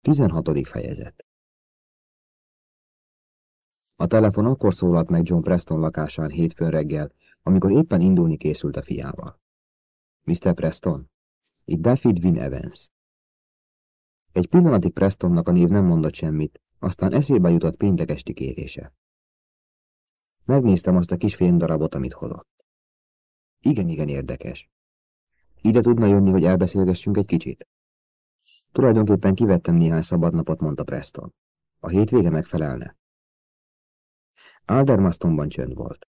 16. fejezet A telefon akkor szólalt meg John Preston lakásán hétfőn reggel, amikor éppen indulni készült a fiával. Mr. Preston, itt David Win Evans. Egy pillanatig Prestonnak a név nem mondott semmit, aztán eszébe jutott péntek esti kérése. Megnéztem azt a kis darabot, amit hozott. Igen, igen érdekes. Ide tudna jönni, hogy elbeszélgessünk egy kicsit? Tulajdonképpen kivettem néhány szabadnapot, mondta Preston. A hétvége megfelelne. Aldermastonban csönd volt.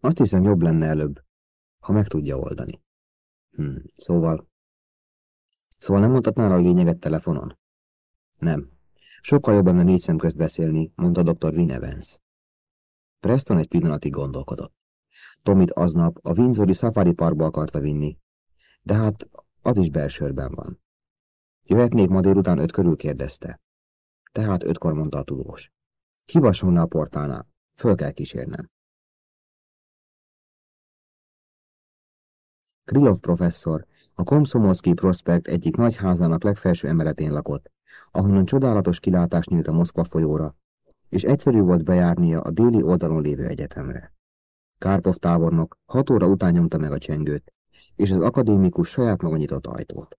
Azt hiszem jobb lenne előbb, ha meg tudja oldani. Hm, szóval... Szóval nem mondhatnál a lényeget telefonon? Nem. Sokkal jobb lenne négy szem közt beszélni, mondta dr. Win Evans. Preston egy pillanatig gondolkodott. Tomit aznap a Windsori Safari Parkba akarta vinni, de hát az is belsőrben van. Jöhetnék ma délután öt körül kérdezte. Tehát ötkor mondta a tudós. Kivasolna a portálnál. Föl kell kísérnem. Krylov professzor a Komszomolszki Prospekt egyik nagy házának legfelső emeletén lakott, ahonnan csodálatos kilátás nyílt a Moszkva folyóra, és egyszerű volt bejárnia a déli oldalon lévő egyetemre. Kárpov tábornok hat óra után nyomta meg a csengőt, és az akadémikus saját maga nyitott ajtót.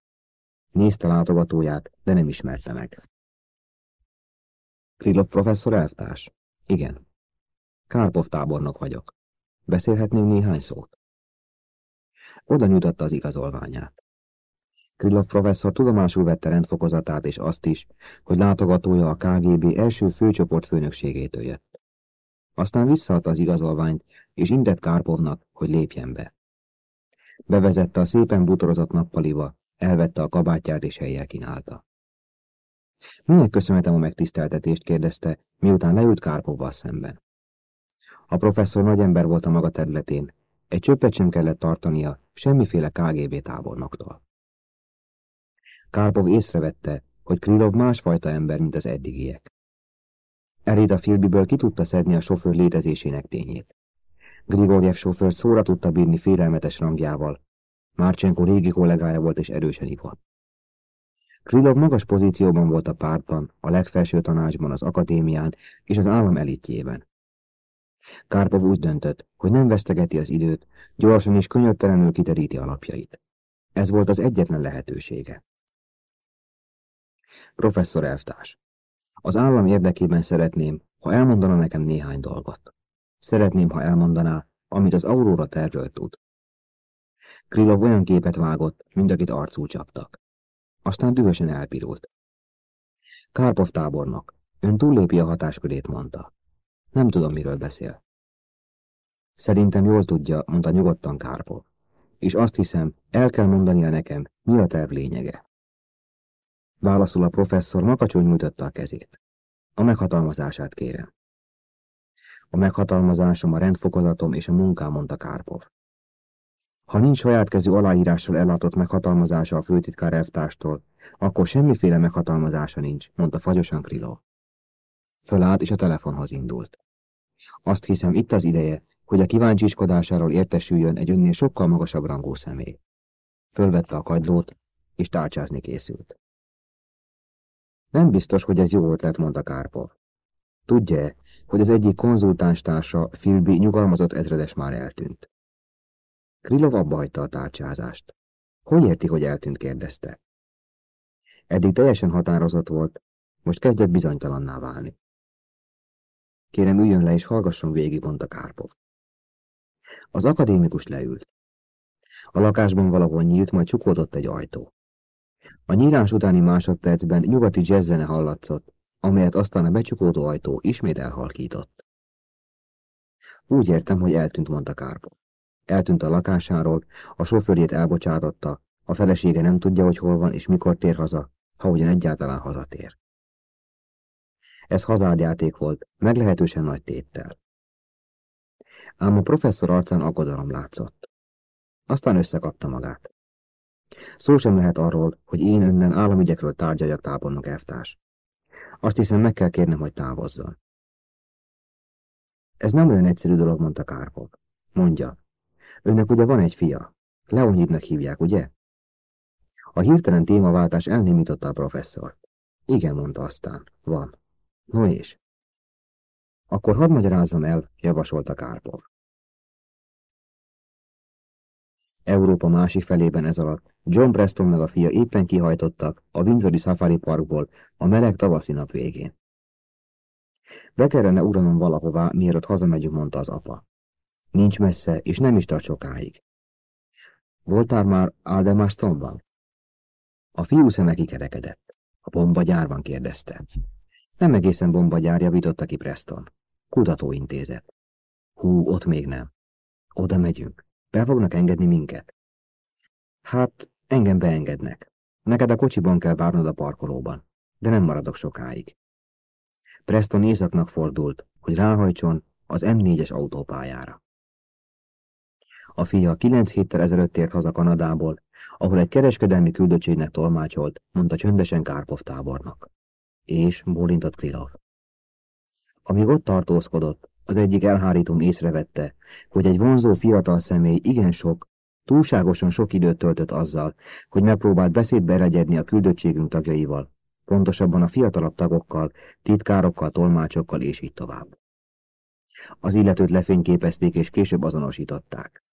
Nézte látogatóját, de nem ismerte meg. Krylov professzor elvtárs? Igen. Kárpov tábornok vagyok. Beszélhetnénk néhány szót? Oda nyújtotta az igazolványát. Krylov professzor tudomásul vette rendfokozatát és azt is, hogy látogatója a KGB első főcsoport főnökségétől jött. Aztán visszaadta az igazolványt, és intett Kárpovnak, hogy lépjen be. Bevezette a szépen butorozott nappaliba, elvette a kabátját és helyjel kínálta. Minek köszönhetem a megtiszteltetést, kérdezte, miután leült Kárpovval szemben. A professzor nagy ember volt a maga területén, egy csöppet sem kellett tartania semmiféle KGB tábornoktól. Kárpov észrevette, hogy Krylov másfajta ember, mint az eddigiek. Erida Filbiből ki tudta szedni a sofőr létezésének tényét. Grigorjev sofőrt szóra tudta bírni félelmetes rangjával. Márcsenko régi kollégája volt és erősen ivott. Krylov magas pozícióban volt a pártban, a legfelső tanácsban, az akadémián és az állam elitjében. Kárpov úgy döntött, hogy nem vesztegeti az időt, gyorsan és könyörtelenül kiteríti alapjait. Ez volt az egyetlen lehetősége. Professzor elvtárs, az állam érdekében szeretném, ha elmondana nekem néhány dolgot. Szeretném, ha elmondaná, amit az Aurora tervről tud. Krylov olyan képet vágott, mint akit arcú csaptak. Aztán dühösen elpirult. Kárpov tábornok, ön túllépi a hatáskörét, mondta. Nem tudom, miről beszél. Szerintem jól tudja, mondta nyugodtan Kárpov. És azt hiszem, el kell mondania nekem, mi a terv lényege. Válaszul a professzor makacsul nyújtotta a kezét. A meghatalmazását kérem. A meghatalmazásom, a rendfokozatom és a munkám, mondta Kárpov. Ha nincs saját kezű aláírással ellátott meghatalmazása a főtitkár elvtárstól, akkor semmiféle meghatalmazása nincs, mondta fagyosan Krilo. Fölállt és a telefonhoz indult. Azt hiszem, itt az ideje, hogy a kíváncsiskodásáról értesüljön egy önnél sokkal magasabb rangú személy. Fölvette a kagylót, és tárcsázni készült. Nem biztos, hogy ez jó ötlet, mondta Kárpov. Tudja -e, hogy az egyik konzultánstársa, Filbi nyugalmazott ezredes már eltűnt. Krilov abba hagyta a tárcsázást. Hogy érti, hogy eltűnt, kérdezte. Eddig teljesen határozott volt, most kezdett bizonytalanná válni. Kérem, üljön le és hallgasson végig, mondta Kárpov. Az akadémikus leült. A lakásban valahol nyílt, majd csukódott egy ajtó. A nyílás utáni másodpercben nyugati jazzzene hallatszott, amelyet aztán a becsukódó ajtó ismét elhalkított. Úgy értem, hogy eltűnt, mondta Kárpov. Eltűnt a lakásáról, a sofőrjét elbocsátotta, a felesége nem tudja, hogy hol van és mikor tér haza, ha ugyan egyáltalán hazatér. Ez hazárdjáték volt, meglehetősen nagy téttel. Ám a professzor arcán aggodalom látszott. Aztán összekapta magát. Szó sem lehet arról, hogy én önnen államügyekről tárgyaljak tábornok elvtárs. Azt hiszem, meg kell kérnem, hogy távozzon. Ez nem olyan egyszerű dolog, mondta Kárpov. Mondja, önnek ugye van egy fia. Leonidnak hívják, ugye? A hirtelen témaváltás elnémította a professzort. Igen, mondta aztán. Van. No és? Akkor hadd magyarázzam el, javasolta Kárpov. Európa másik felében ez alatt John Preston meg a fia éppen kihajtottak a Windsori Safari Parkból a meleg tavaszi nap végén. Be kellene uranom valahová, mielőtt hazamegyünk, mondta az apa. Nincs messze, és nem is tart sokáig. Voltál már Aldemastonban? A fiú szeme kikerekedett. A bombagyárban kérdezte. Nem egészen bombagyár, javította ki Preston. Kutatóintézet. Hú, ott még nem. Oda megyünk. Be fognak engedni minket? Hát, engem beengednek. Neked a kocsiban kell várnod a parkolóban, de nem maradok sokáig. Preston északnak fordult, hogy ráhajtson az M4-es autópályára. A fia kilenc héttel ezelőtt tért haza Kanadából, ahol egy kereskedelmi küldöttségnek tolmácsolt, mondta csöndesen Kárpov tábornak. És bólintott Krilov. Amíg ott tartózkodott, az egyik elhárítón észrevette, hogy egy vonzó fiatal személy igen sok, túlságosan sok időt töltött azzal, hogy megpróbált beszédbe eregyedni a küldöttségünk tagjaival, pontosabban a fiatalabb tagokkal, titkárokkal, tolmácsokkal és így tovább. Az illetőt lefényképezték és később azonosították.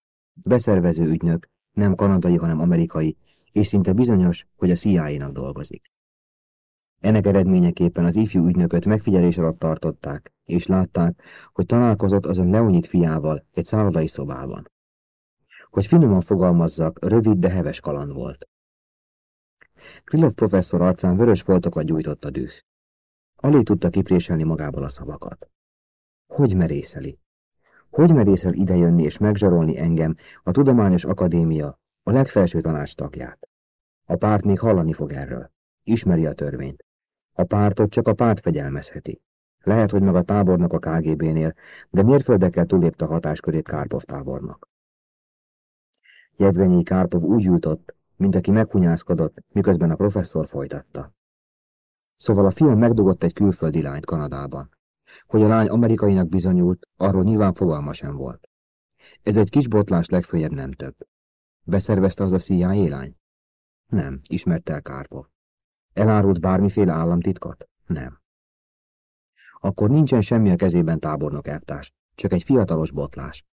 Beszervező ügynök, nem kanadai, hanem amerikai, és szinte bizonyos, hogy a CIA-nak dolgozik. Ennek eredményeképpen az ifjú ügynököt megfigyelés alatt tartották, és látták, hogy találkozott azon Leonid fiával egy szállodai szobában. Hogy finoman fogalmazzak, rövid, de heves kaland volt. Krillov professzor arcán vörös foltokat gyújtott a düh. Alig tudta kipréselni magából a szavakat. Hogy merészeli? Hogy merészel idejönni és megzsarolni engem, a Tudományos Akadémia, a legfelső tanács tagját? A párt még hallani fog erről. Ismeri a törvényt. A pártot csak a párt fegyelmezheti. Lehet, hogy meg a tábornak a KGB-nél, de mérföldekkel túlépte a hatáskörét Kárpov tábornak. Jevgenyi Kárpov úgy jutott, mint aki meghunyászkodott, miközben a professzor folytatta. Szóval a film megdugott egy külföldi lányt Kanadában. Hogy a lány amerikainak bizonyult, arról nyilván fogalma sem volt. Ez egy kis botlás legfőjebb nem több. Beszervezte az a CIA lány? Nem, ismerte el Kárpov. Elárult bármiféle államtitkot? Nem. Akkor nincsen semmi a kezében tábornok eltárs, csak egy fiatalos botlás.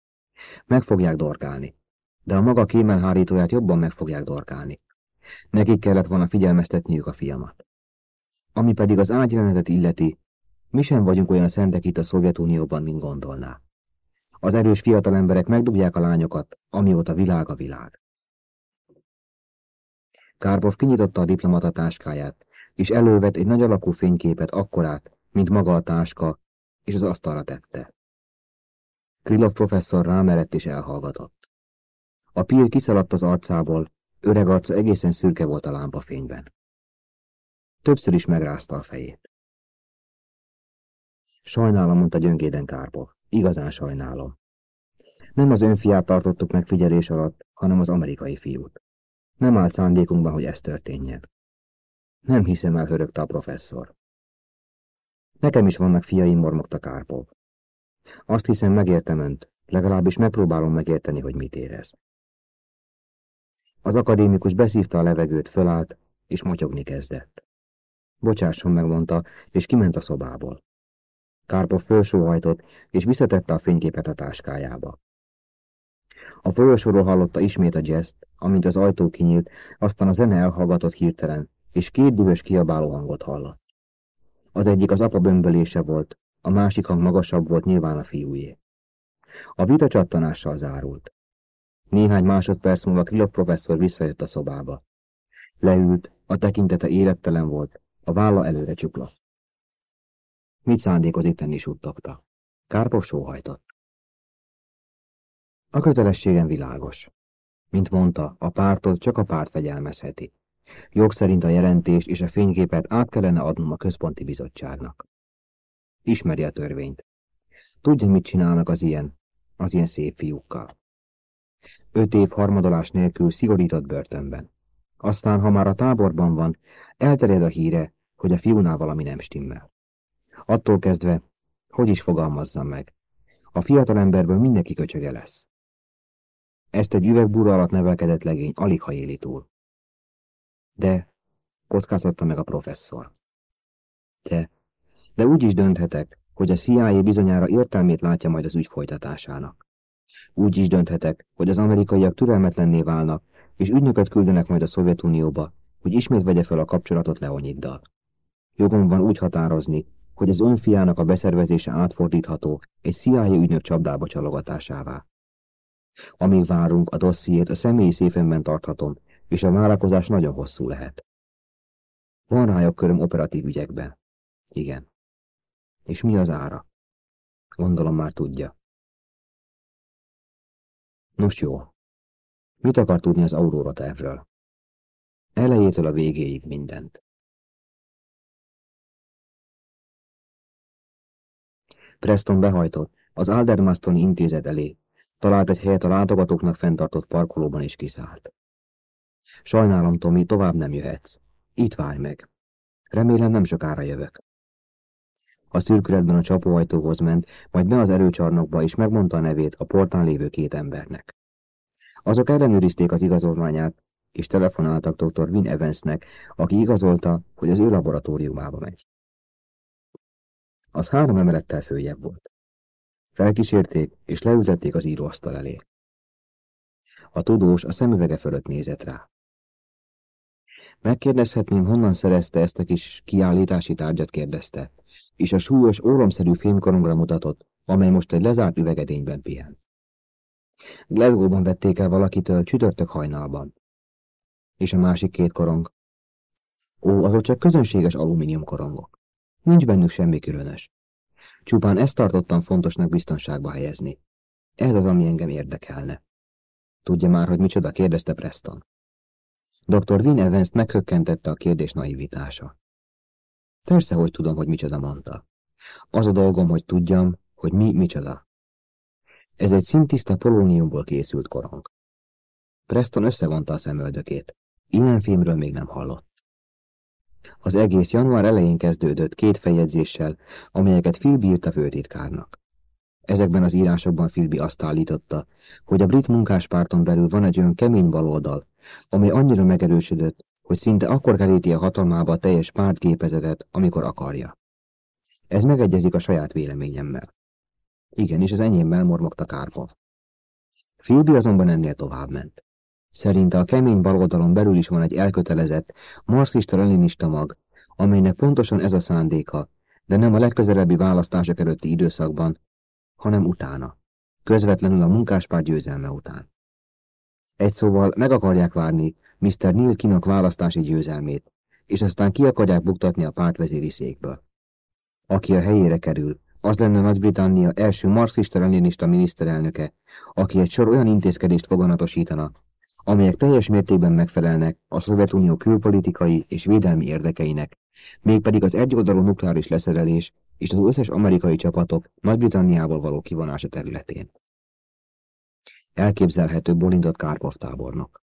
Meg fogják dorkálni, de a maga kémelhárítóját jobban meg fogják dorkálni. Nekik kellett volna figyelmeztetniük a fiamat. Ami pedig az ágyjelenetet illeti, mi sem vagyunk olyan szentek itt a Szovjetunióban, mint gondolná. Az erős fiatal emberek megdugják a lányokat, amióta világ a világ. Kárpov kinyitotta a diplomata táskáját, és elővet egy nagy alakú fényképet akkorát, mint maga a táska, és az asztalra tette. Krillov professzor rámerett és elhallgatott. A pír kiszaladt az arcából, öreg arca egészen szürke volt a lámpafényben. Többször is megrázta a fejét. Sajnálom, mondta gyöngéden Kárpov. Igazán sajnálom. Nem az önfiát tartottuk megfigyelés alatt, hanem az amerikai fiút. Nem állt szándékunkban, hogy ez történjen. Nem hiszem el, hörögte a professzor. Nekem is vannak fiaim, mormogta Kárpov. Azt hiszem, megértem önt, legalábbis megpróbálom megérteni, hogy mit érez. Az akadémikus beszívta a levegőt, fölállt, és motyogni kezdett. Bocsásson, megmondta, és kiment a szobából. Kárpov fölsóhajtott, és visszatette a fényképet a táskájába. A folyosóról hallotta ismét a jazz amint az ajtó kinyílt, aztán a zene elhallgatott hirtelen, és két dühös kiabáló hangot hallott. Az egyik az apa bömbölése volt, a másik hang magasabb volt nyilván a fiújé. A vita csattanással zárult. Néhány másodperc múlva Kilov professzor visszajött a szobába. Leült, a tekintete élettelen volt, a válla előre csuklott. Mit szándékozik tenni, suttogta. Kárpov sóhajtott. A kötelességem világos. Mint mondta, a pártot csak a párt fegyelmezheti. Jog szerint a jelentést és a fényképet át kellene adnom a központi bizottságnak. Ismeri a törvényt. Tudja, mit csinálnak az ilyen, az ilyen szép fiúkkal. Öt év harmadolás nélkül szigorított börtönben. Aztán, ha már a táborban van, elterjed a híre, hogy a fiúnál valami nem stimmel. Attól kezdve, hogy is fogalmazzam meg, a fiatal emberből mindenki köcsöge lesz. Ezt egy üvegbúra alatt nevelkedett legény alig ha éli túl. De, kockáztatta meg a professzor. De, de úgy is dönthetek, hogy a CIA bizonyára értelmét látja majd az ügy folytatásának. Úgy is dönthetek, hogy az amerikaiak türelmetlenné válnak, és ügynököt küldenek majd a Szovjetunióba, hogy ismét vegye fel a kapcsolatot Leoniddal. Jogom van úgy határozni, hogy az ön fiának a beszervezése átfordítható egy CIA ügynök csapdába csalogatásává. Amíg várunk, a dossziét a személyi széfemben tarthatom, és a várakozás nagyon hosszú lehet. Van rájuk köröm operatív ügyekben. Igen. És mi az ára? Gondolom már tudja. Nos jó. Mit akar tudni az Aurora tervről? Elejétől a végéig mindent. Preston behajtott az Aldermastoni intézet elé, talált egy helyet a látogatóknak fenntartott parkolóban és kiszállt. Sajnálom, Tomi, tovább nem jöhetsz. Itt várj meg. Remélem nem sokára jövök. A szürkületben a csapóajtóhoz ment, majd be az erőcsarnokba, és megmondta a nevét a portán lévő két embernek. Azok ellenőrizték az igazolványát, és telefonáltak dr. Win Evansnek, aki igazolta, hogy az ő laboratóriumába megy. Az három emelettel följebb volt. Felkísérték, és leültették az íróasztal elé. A tudós a szemüvege fölött nézett rá. Megkérdezhetném, honnan szerezte ezt a kis kiállítási tárgyat, kérdezte, és a súlyos, óromszerű fémkorongra mutatott, amely most egy lezárt üvegedényben pihen. Glasgow-ban vették el valakitől csütörtök hajnalban. És a másik két korong? Ó, azok csak közönséges alumínium korongok. Nincs bennük semmi különös. Csupán ezt tartottam fontosnak biztonságba helyezni. Ez az, ami engem érdekelne. Tudja már, hogy micsoda, kérdezte Preston. Dr. Win evans meghökkentette a kérdés naivitása. Persze, hogy tudom, hogy micsoda mondta. Az a dolgom, hogy tudjam, hogy mi micsoda. Ez egy szintiszta polóniumból készült korong. Preston összevonta a szemöldökét. Ilyen filmről még nem hallott. Az egész január elején kezdődött két feljegyzéssel, amelyeket Philby írt a főtitkárnak. Ezekben az írásokban Philby azt állította, hogy a brit munkáspárton belül van egy olyan kemény baloldal, amely annyira megerősödött, hogy szinte akkor keríti a hatalmába a teljes pártgépezetet, amikor akarja. Ez megegyezik a saját véleményemmel. Igen, és az enyémmel mormogta Kárpov. Philby azonban ennél tovább ment. Szerinte a kemény baloldalon belül is van egy elkötelezett, marxista-leninista mag, amelynek pontosan ez a szándéka, de nem a legközelebbi választások előtti időszakban, hanem utána, közvetlenül a munkáspárt győzelme után. Egy szóval meg akarják várni Mr. Neil Kinak választási győzelmét, és aztán ki akarják buktatni a pártvezéri székből. Aki a helyére kerül, az lenne Nagy-Britannia első marxista-leninista miniszterelnöke, aki egy sor olyan intézkedést foganatosítana, amelyek teljes mértékben megfelelnek a Szovjetunió külpolitikai és védelmi érdekeinek, mégpedig az egyoldalú nukleáris leszerelés és az összes amerikai csapatok Nagy-Britanniából való kivonása területén. Elképzelhető bolindott Kárpov tábornok.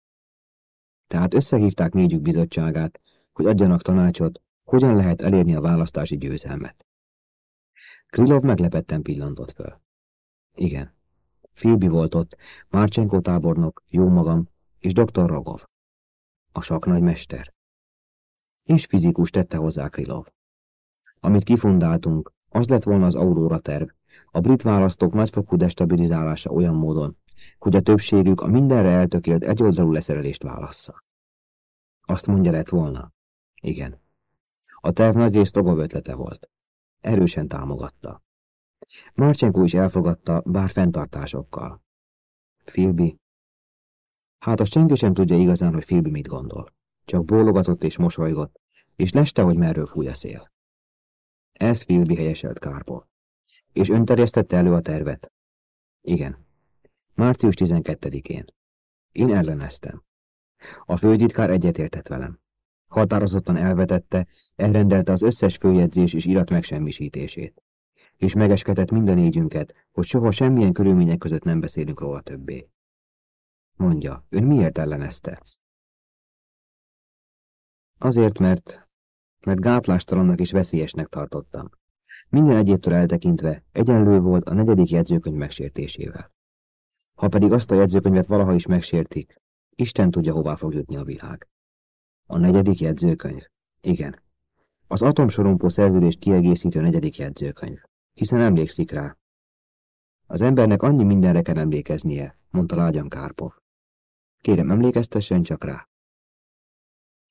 Tehát összehívták négyük bizottságát, hogy adjanak tanácsot, hogyan lehet elérni a választási győzelmet. Krilov meglepetten pillantott föl. Igen. Filbi volt ott, Márcsenko tábornok, jó magam, és dr. Rogov. A saknagymester. És fizikus tette hozzá Krilov. Amit kifundáltunk, az lett volna az Aurora terv, a brit választók nagyfokú destabilizálása olyan módon, hogy a többségük a mindenre eltökélt egyoldalú leszerelést válassza. Azt mondja lett volna? Igen. A terv nagyrészt Rogov ötlete volt. Erősen támogatta. Marcsenko is elfogadta, bár fenntartásokkal. Filbi, Hát azt senki sem tudja igazán, hogy Filbi mit gondol. Csak bólogatott és mosolygott, és leste, hogy merről fúj a szél. Ez Filbi helyeselt kárból. És ön terjesztette elő a tervet? Igen. Március 12-én. Én elleneztem. A főtitkár egyetértett velem. Határozottan elvetette, elrendelte az összes főjegyzés és irat megsemmisítését. És megeskedett minden négyünket, hogy soha semmilyen körülmények között nem beszélünk róla többé. Mondja, ön miért ellenezte? Azért, mert... mert gátlástalannak és veszélyesnek tartottam. Minden egyébtől eltekintve egyenlő volt a negyedik jegyzőkönyv megsértésével. Ha pedig azt a jegyzőkönyvet valaha is megsértik, Isten tudja, hová fog jutni a világ. A negyedik jegyzőkönyv. Igen. Az atomsorompó szerződést kiegészítő negyedik jegyzőkönyv. Hiszen emlékszik rá. Az embernek annyi mindenre kell emlékeznie, mondta lágyan Kárpov. Kérem, emlékeztessen csak rá.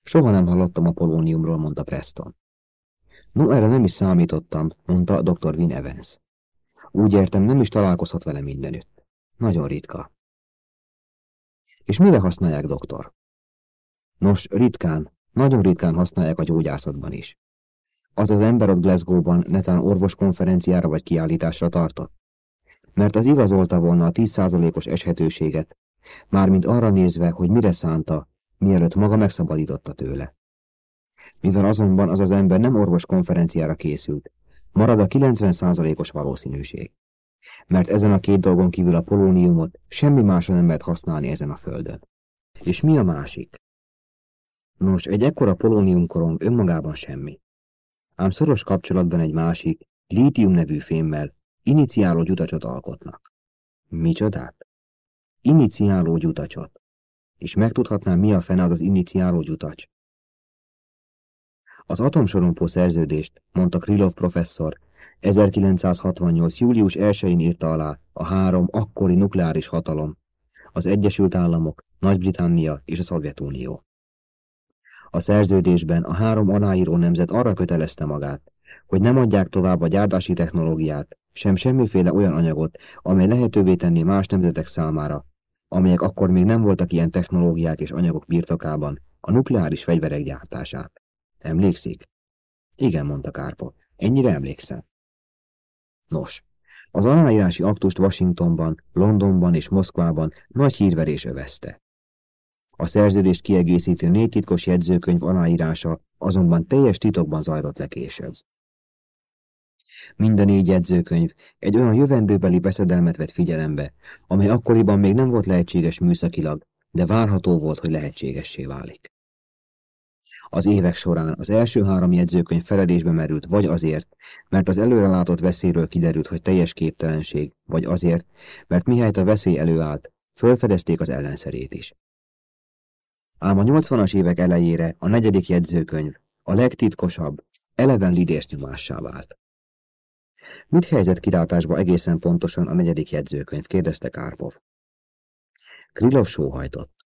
Soha nem hallottam a polóniumról, mondta Preston. No, erre nem is számítottam, mondta dr. Win Evans. Úgy értem, nem is találkozhat vele mindenütt. Nagyon ritka. És mire használják, doktor? Nos, ritkán, nagyon ritkán használják a gyógyászatban is. Az az ember ott Glasgow-ban netán orvoskonferenciára vagy kiállításra tartott? Mert az igazolta volna a 10%-os eshetőséget, mármint arra nézve, hogy mire szánta, mielőtt maga megszabadította tőle. Mivel azonban az az ember nem orvoskonferenciára készült, marad a 90%-os valószínűség. Mert ezen a két dolgon kívül a polóniumot semmi másra nem lehet használni ezen a földön. És mi a másik? Nos, egy ekkora polóniumkorong önmagában semmi. Ám szoros kapcsolatban egy másik, lítium nevű fémmel iniciáló gyutacsot alkotnak. Micsodát? Iniciáló gyutacsot. És megtudhatnám, mi a fene az az iniciáló gyutacs? Az atomsorompó szerződést, mondta Krylov professzor, 1968. július 1-én írta alá a három akkori nukleáris hatalom, az Egyesült Államok, Nagy-Britannia és a Szovjetunió. A szerződésben a három aláíró nemzet arra kötelezte magát, hogy nem adják tovább a gyártási technológiát, sem semmiféle olyan anyagot, amely lehetővé tenni más nemzetek számára, amelyek akkor még nem voltak ilyen technológiák és anyagok birtokában, a nukleáris fegyverek gyártását. Emlékszik? Igen, mondta Kárpa. Ennyire emlékszem. Nos, az aláírási aktust Washingtonban, Londonban és Moszkvában nagy hírverés övezte. A szerződést kiegészítő négy titkos jegyzőkönyv aláírása azonban teljes titokban zajlott le később. Minden négy jegyzőkönyv egy olyan jövendőbeli beszedelmet vett figyelembe, amely akkoriban még nem volt lehetséges műszakilag, de várható volt, hogy lehetségessé válik. Az évek során az első három jegyzőkönyv feledésbe merült vagy azért, mert az előrelátott veszélyről kiderült, hogy teljes képtelenség, vagy azért, mert mihelyt a veszély előállt, fölfedezték az ellenszerét is. Ám a 80-as évek elejére a negyedik jegyzőkönyv, a legtitkosabb, eleven lidés nyomássá vált. Mit helyzet kilátásba egészen pontosan a negyedik jegyzőkönyv? kérdezte Kárpov. Krilov sóhajtott.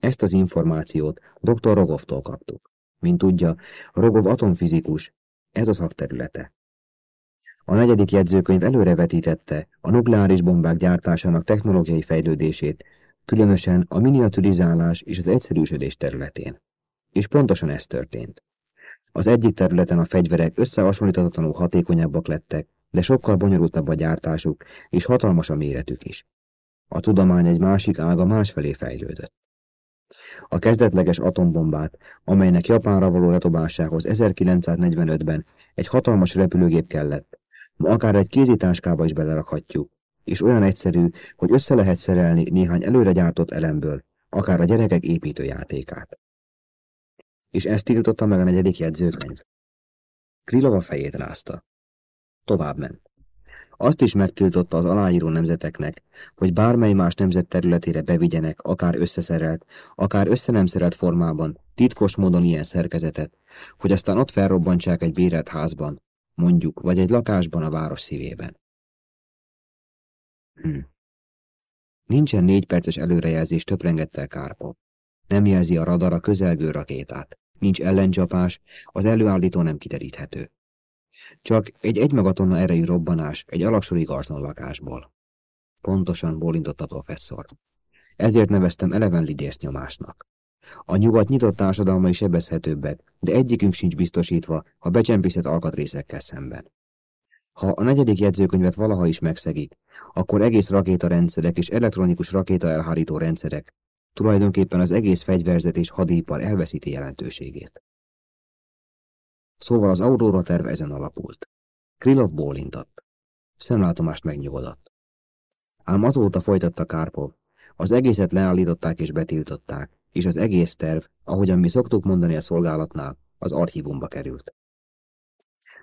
Ezt az információt dr. Rogovtól kaptuk. Mint tudja, Rogov atomfizikus, ez a szakterülete. A negyedik jegyzőkönyv előrevetítette a nukleáris bombák gyártásának technológiai fejlődését, különösen a miniaturizálás és az egyszerűsödés területén. És pontosan ez történt. Az egyik területen a fegyverek összehasonlíthatatlanul hatékonyabbak lettek, de sokkal bonyolultabb a gyártásuk, és hatalmas a méretük is. A tudomány egy másik ága másfelé fejlődött. A kezdetleges atombombát, amelynek Japánra való letobásához 1945-ben egy hatalmas repülőgép kellett, ma akár egy kézitáskába is belerakhatjuk, és olyan egyszerű, hogy össze lehet szerelni néhány előre gyártott elemből, akár a gyerekek építőjátékát. És ezt tiltotta meg a negyedik jegyzőkönyv. Krilova fejét rázta. Tovább ment. Azt is megtiltotta az aláíró nemzeteknek, hogy bármely más nemzet területére bevigyenek, akár összeszerelt, akár össze nem szerelt formában, titkos módon ilyen szerkezetet, hogy aztán ott felrobbantsák egy bérelt házban, mondjuk, vagy egy lakásban a város szívében. Hm. Nincsen négy perces előrejelzés, töprengett el Kárpov. Nem jelzi a radar a közelgő rakétát. Nincs ellencsapás, az előállító nem kideríthető. Csak egy egymagatonna erejű robbanás egy alaksori lakásból. Pontosan bólintott a professzor. Ezért neveztem eleven lidész nyomásnak. A nyugat nyitott társadalmai sebezhetőbbek, de egyikünk sincs biztosítva a becsempészet alkatrészekkel szemben. Ha a negyedik jegyzőkönyvet valaha is megszegik, akkor egész rakétarendszerek és elektronikus rakéta elhárító rendszerek, tulajdonképpen az egész fegyverzet és hadipar elveszíti jelentőségét. Szóval az Aurora terv ezen alapult. Krilov bólintott. Szemlátomást megnyugodott. Ám azóta folytatta Kárpov. Az egészet leállították és betiltották, és az egész terv, ahogyan mi szoktuk mondani a szolgálatnál, az archívumba került.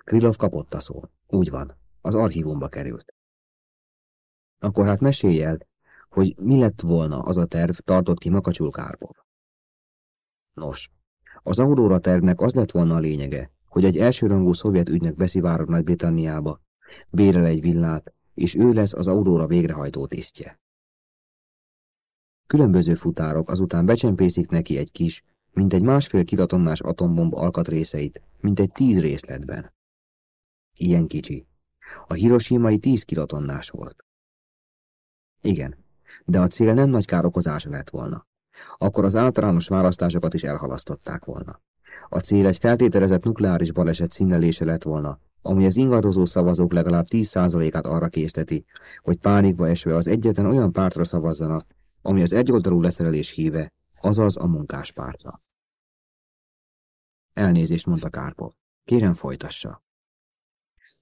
Krilov kapott a szó. Úgy van, az archívumba került. Akkor hát mesélj el, hogy mi lett volna az a terv, tartott ki Makacsul Kárpov. Nos, az Aurora tervnek az lett volna a lényege, hogy egy elsőrangú szovjet ügynök beszivárog Nagy-Britanniába, bérel egy villát, és ő lesz az Aurora végrehajtó tisztje. Különböző futárok azután becsempészik neki egy kis, mint egy másfél kilatonnás atombomb alkatrészeit, mint egy tíz részletben. Ilyen kicsi. A hiroshimai tíz kilatonnás volt. Igen, de a cél nem nagy károkozása lett volna. Akkor az általános választásokat is elhalasztották volna. A cél egy feltételezett nukleáris baleset színelése lett volna, ami az ingadozó szavazók legalább 10%-át arra készteti, hogy pánikba esve az egyetlen olyan pártra szavazzanak, ami az egyoldalú leszerelés híve, azaz a munkáspártra. Elnézést mondta Kárpov. Kérem folytassa.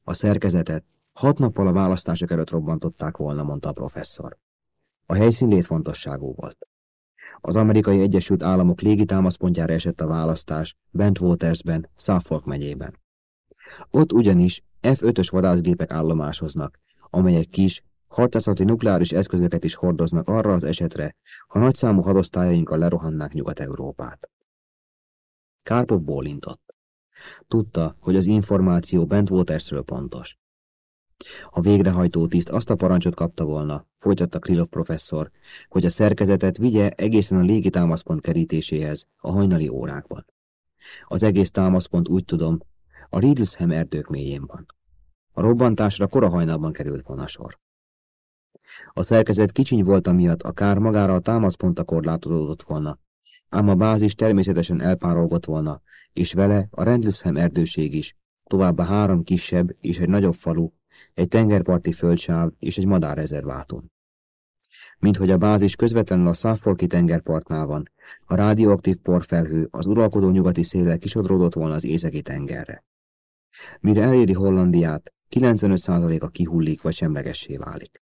A szerkezetet hat nappal a választások előtt robbantották volna, mondta a professzor. A helyszín létfontosságú volt. Az amerikai Egyesült Államok légitámaszpontjára esett a választás Bentwatersben, Suffolk megyében. Ott ugyanis F-5-ös vadászgépek állomásoznak, amelyek kis, harcászati nukleáris eszközöket is hordoznak arra az esetre, ha nagyszámú hadosztályainkkal lerohannák Nyugat-Európát. Kárpov bólintott. Tudta, hogy az információ Bentwatersről pontos. A végrehajtó tiszt azt a parancsot kapta volna, folytatta Krilov professzor, hogy a szerkezetet vigye egészen a légi támaszpont kerítéséhez a hajnali órákban. Az egész támaszpont úgy tudom, a Riedlsham erdők mélyén van. A robbantásra kora hajnalban került volna sor. A szerkezet kicsiny volt amiatt, a kár magára a támaszpontra korlátozódott volna, ám a bázis természetesen elpárolgott volna, és vele a Rendlesham erdőség is, továbbá három kisebb és egy nagyobb falu, egy tengerparti földsáv és egy madárrezervátum. Mint hogy a bázis közvetlenül a Suffolki tengerpartnál van, a rádióaktív porfelhő az uralkodó nyugati széllel kisodródott volna az északi tengerre. Mire eléri Hollandiát, 95%-a kihullik vagy semlegessé válik.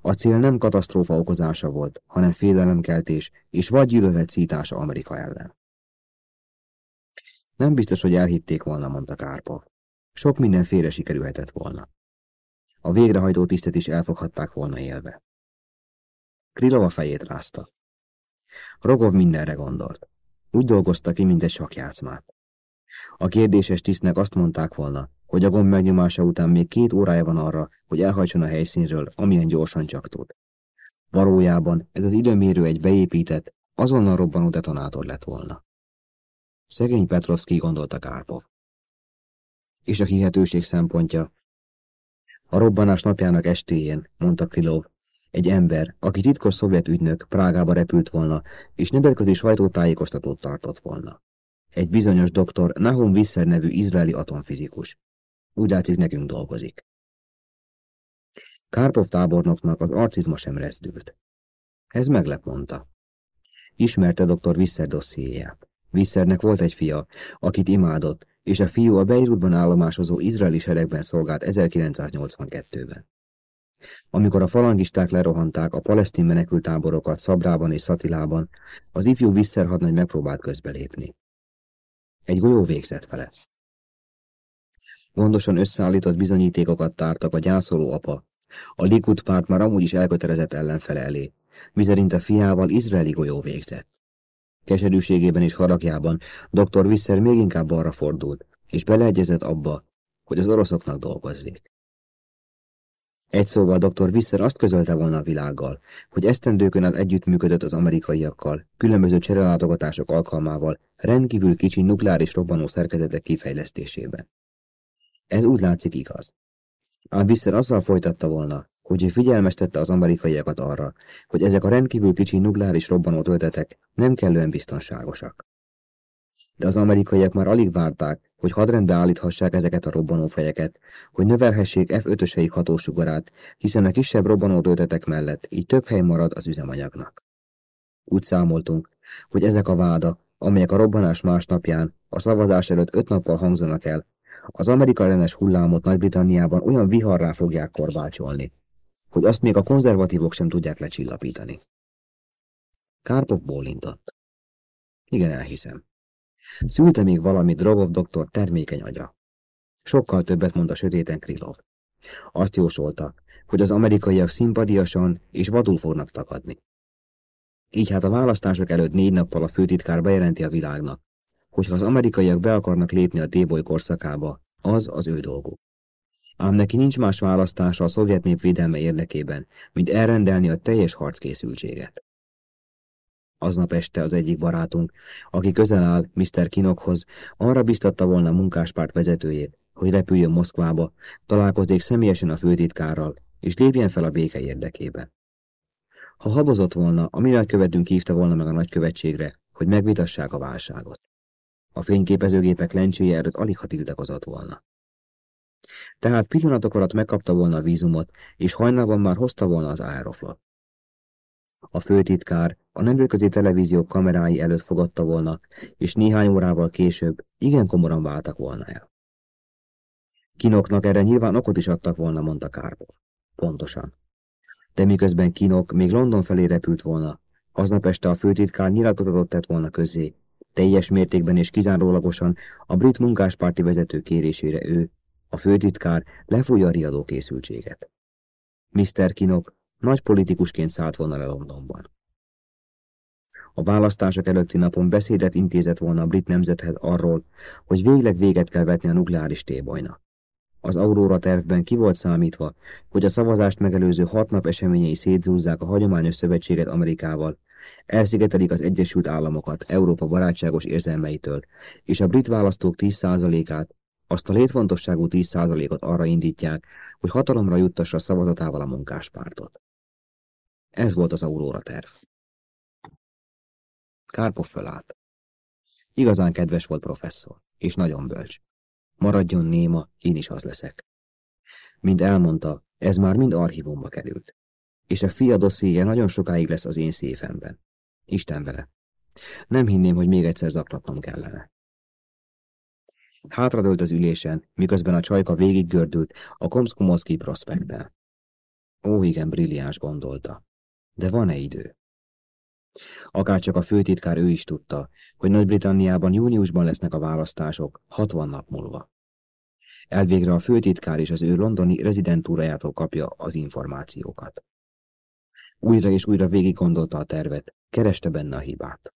A cél nem katasztrófa okozása volt, hanem félelemkeltés és vagy gyűlöletszítása Amerika ellen. Nem biztos, hogy elhitték volna, mondta Kárpov. Sok mindenféle sikerülhetett volna. A végrehajtó tisztet is elfoghatták volna élve. Krilova fejét rázta. Rogov mindenre gondolt. Úgy dolgozta ki, mint egy sakjátszmát. A kérdéses tisztnek azt mondták volna, hogy a gomb megnyomása után még két órája van arra, hogy elhajtson a helyszínről, amilyen gyorsan csak tud. Valójában ez az időmérő egy beépített, azonnal robbanó detonátor lett volna. Szegény Petrovszki gondolta Kárpov. És a hihetőség szempontja. A robbanás napjának estéjén, mondta Krilov, egy ember, aki titkos szovjet ügynök Prágába repült volna, és nemzetközi sajtótájékoztatót tartott volna. Egy bizonyos doktor Nahum Visser nevű izraeli atomfizikus. Úgy látszik, nekünk dolgozik. Kárpov tábornoknak az arcizma sem rezdült. Ez meglep, mondta. Ismerte dr. Visser dossziéját. Vissernek volt egy fia, akit imádott, és a fiú a Beirutban állomásozó izraeli seregben szolgált 1982-ben. Amikor a falangisták lerohanták a palesztin menekültáborokat Szabrában és Szatilában, az ifjú Visser hadnagy megpróbált közbelépni. Egy golyó végzett vele. Gondosan összeállított bizonyítékokat tártak a gyászoló apa. A Likud párt már amúgy is elkötelezett ellenfele elé, miszerint a fiával izraeli golyó végzett. Keserűségében és haragjában dr. Visser még inkább arra fordult, és beleegyezett abba, hogy az oroszoknak dolgozzék. Egy szóval dr. Visser azt közölte volna a világgal, hogy esztendőkön át együttműködött az amerikaiakkal, különböző cserelátogatások alkalmával, rendkívül kicsi nukleáris robbanó szerkezetek kifejlesztésében. Ez úgy látszik igaz. Ám Visser azzal folytatta volna, hogy ő figyelmeztette az amerikaiakat arra, hogy ezek a rendkívül kicsi nukleáris robbanó töltetek nem kellően biztonságosak. De az amerikaiak már alig várták, hogy hadrendbe állíthassák ezeket a robbanófejeket, hogy növelhessék F-5-öseik hatósugarát, hiszen a kisebb robbanó mellett így több hely marad az üzemanyagnak. Úgy számoltunk, hogy ezek a vádak, amelyek a robbanás másnapján, a szavazás előtt öt nappal hangzanak el, az Amerika ellenes hullámot Nagy-Britanniában olyan viharrá fogják korbácsolni, hogy azt még a konzervatívok sem tudják lecsillapítani. Kárpov bólintott. Igen, elhiszem. Szülte még valami Drogov doktor termékeny agya. Sokkal többet mond a sötéten Krilov. Azt jósolta, hogy az amerikaiak szimpadiasan és vadul fognak takadni. Így hát a választások előtt négy nappal a főtitkár bejelenti a világnak, hogy az amerikaiak be akarnak lépni a déboly korszakába, az az ő dolguk. Ám neki nincs más választása a szovjet nép védelme érdekében, mint elrendelni a teljes harckészültséget. Aznap este az egyik barátunk, aki közel áll Mr. Kinokhoz, arra biztatta volna a munkáspárt vezetőjét, hogy repüljön Moszkvába, találkozzék személyesen a főtitkárral, és lépjen fel a béke érdekében. Ha habozott volna, a mi nagykövetünk hívta volna meg a nagykövetségre, hogy megvitassák a válságot. A fényképezőgépek lencséje előtt alig ha tiltakozott volna. Tehát pillanatok alatt megkapta volna a vízumot, és hajnalban már hozta volna az aeroflot. A főtitkár a nemzetközi televíziók kamerái előtt fogadta volna, és néhány órával később igen komoran váltak volna el. Kinoknak erre nyilván okot is adtak volna, mondta Kárból. Pontosan. De miközben Kinok még London felé repült volna, aznap este a főtitkár nyilatkozatot tett volna közé, teljes mértékben és kizárólagosan a brit munkáspárti vezető kérésére ő, a főtitkár lefújja a riadó készültséget. Mr. Kinok nagy politikusként szállt volna le Londonban. A választások előtti napon beszédet intézett volna a brit nemzethez arról, hogy végleg véget kell vetni a nukleáris tébolynak. Az Aurora tervben ki volt számítva, hogy a szavazást megelőző hat nap eseményei szétzúzzák a hagyományos szövetséget Amerikával, elszigetelik az Egyesült Államokat Európa barátságos érzelmeitől, és a brit választók 10%-át, azt a létfontosságú 10%-ot arra indítják, hogy hatalomra juttassa szavazatával a munkáspártot. Ez volt az Aurora terv. Kárpov fölállt. Igazán kedves volt professzor, és nagyon bölcs. Maradjon néma, én is az leszek. Mint elmondta, ez már mind archívumba került. És a fia nagyon sokáig lesz az én széfemben. Isten vele. Nem hinném, hogy még egyszer zaklatnom kellene. Hátradőlt az ülésen, miközben a csajka végig gördült a Komszkumoszki prospekten. Ó, igen, brilliáns gondolta. De van-e idő? Akárcsak a főtitkár ő is tudta, hogy Nagy-Britanniában júniusban lesznek a választások, 60 nap múlva. Elvégre a főtitkár és az ő londoni rezidentúrájától kapja az információkat. Újra és újra végig gondolta a tervet, kereste benne a hibát.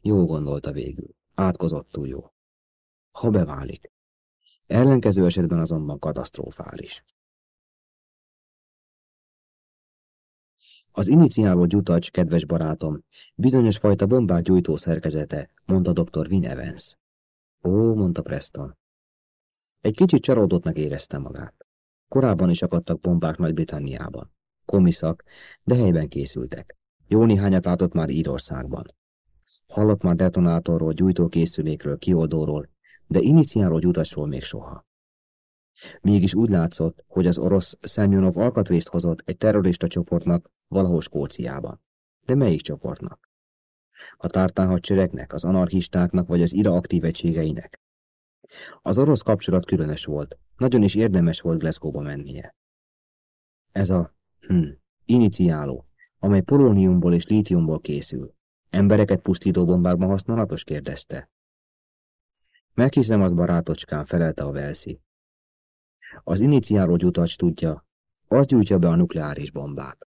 Jó gondolta végül, átkozottul jó. Ha beválik. Ellenkező esetben azonban katasztrofális. Az iniciáló gyutacs, kedves barátom, bizonyos fajta bombát gyújtó szerkezete, mondta dr. Win Evans. Ó, mondta Preston. Egy kicsit csalódottnak érezte magát. Korábban is akadtak bombák Nagy-Britanniában. Komiszak, de helyben készültek. Jó néhányat látott már Írországban. Hallott már detonátorról, gyújtókészülékről, kioldóról, de iniciáló gyutacsról még soha. Mégis úgy látszott, hogy az orosz Szemjonov alkatrészt hozott egy terrorista csoportnak valahol Skóciában. De melyik csoportnak? A tártán hadseregnek, az anarchistáknak vagy az ira aktív egységeinek? Az orosz kapcsolat különös volt, nagyon is érdemes volt Glasgow-ba mennie. Ez a, hm, iniciáló, amely polóniumból és lítiumból készül. Embereket pusztító bombákban használatos? kérdezte. Meghiszem az barátocskán, felelte a Velszi. Az iniciáló gyutacs tudja, az gyújtja be a nukleáris bombát.